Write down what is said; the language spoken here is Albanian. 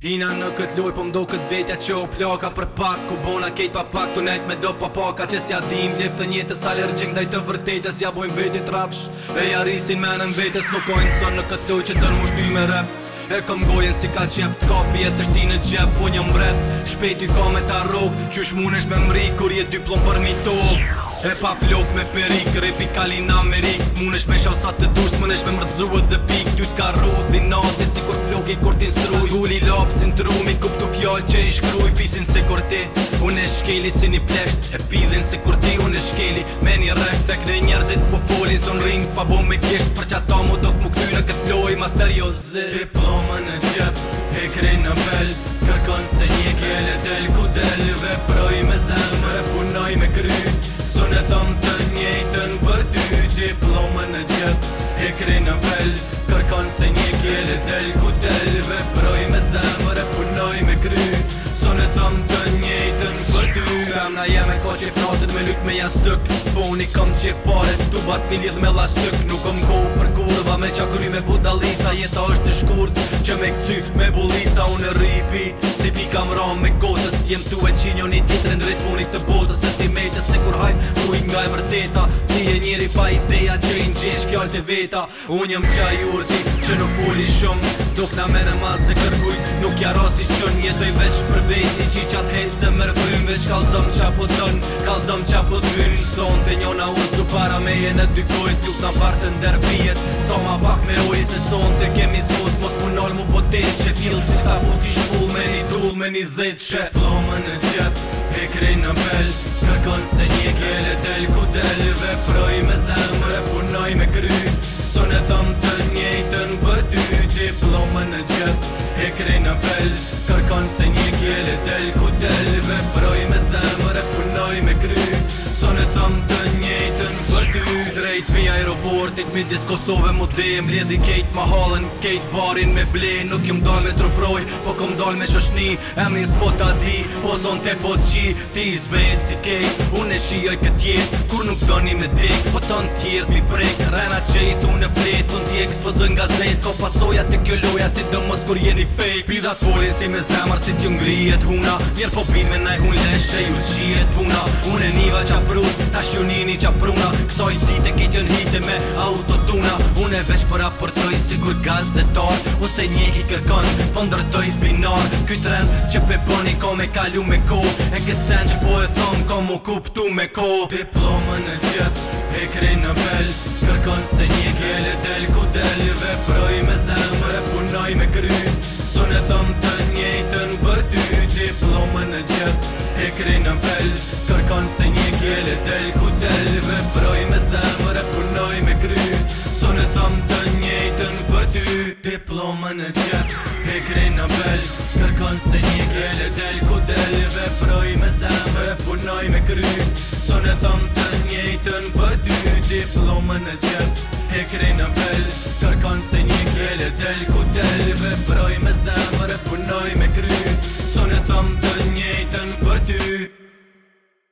Hina në këtë loj po mdo këtë vetja që o plaka për pak Ku bona kejt pa pak të nejt me do pa paka Që si adim vlep të njetës allergjik ndaj të vërtetës Ja bojmë vetit rafsh e ja rrisin menën vetës Nuk ojnë sonë në këtë loj që të nëmu shpi me rep E këm gojen si ka qep Kapi e të shti në qep po një mbret Shpeti ka me ta rog Qysh munesh me mri kur je diplom për mi tog E pa flok me perik Repi kalin Amerik Munesh me shosat të dush, Munesh me mërzua ish pisin se kur ti Unë e shkeli si një plesht E pidhin se kur ti unë e shkeli Me një rëk se këne njerëzit po folin Son ring pa bo me kisht Për që ata mu doft mu këty në këtë loj, ma seriozit Diploma në gjep E krej në bel Kërkon se një kjele del ku del Veproj me zemë e punoj me kry Son e thom të njëtën për ty Diploma në gjep E krej në bel Kërkon se një kjele del ku del Na jeme ko qef natit me lyk me jan stuk Po unë i kom pare Tu bat mi me me lastuk Nuk kom ko për kurva me qakuri me budalica Jeta është në shkurt që me këcy me bulica Unë rripi si pi kam ram me gotës Jem tu e qinjo një ditë në drejt funit njeri pa ideja që i njësh fjallë të veta Unë jëmë qaj urti që nuk fulli shumë Dok na mene madhë se kërkuj nuk ja rasi që në jetoj veç për veti Qi qat hejtë se më veç kalzëm qa po të tënë Kalzëm qa po të vyrë në sonë të njona urë para me e në dy kojt Juk na partë në derbijet sa ma pak me ojë se sonë të kemi zvos Mos mu mu botet që fillë si ta puti shpull me një me një zetë që Po në qep, e krej në bel Kërkon se një kjele del ku del Veproj me zemë E repunoj me kry Sun e thëm të njëjtën për ty Diplomën në gjëtë, e krej në pelë aeroportit Mi disë Kosove më dim Ledhi kejt ma halën Kejt barin me ble Nuk jom dal me truproj Po kom dal me shoshni Emin s'po ta di Po zon te po qi Ti zbejt si kejt Unë e shioj kët jet Kur nuk doni me dik Po ton tjert mi prek Rena qejt unë e flet Unë ti ekspozën nga zet Ko po pasoja të kjo loja Si do mos kur jeni fake Pidat folin si me zemar Si t'ju ngrijet huna njerë po bin me naj hun leshe Ju qiet, puna Unë e niva qafrut Ashunini qa pruna Kësoj dite kejtjon hite me autotuna Une veç për raportoj si kur gazetor Ose njeki kërkon po ndërtoj binar Ky tren që peponi ko me kalu me ko E këtë sen që po e thon ko mu kuptu me ko Diploma në gjep e krej në bel Kërkon se njeki e le del ku del Veproj me zemër e punoj me kry Sun e thom të njejtën për ty Diploma në gjep e krej në bel në qep Pe krej në bel Kërkon se një gjele del Ku del veproj me zemë Punoj me kry Sone thom të njëjtën për dy diploma në qep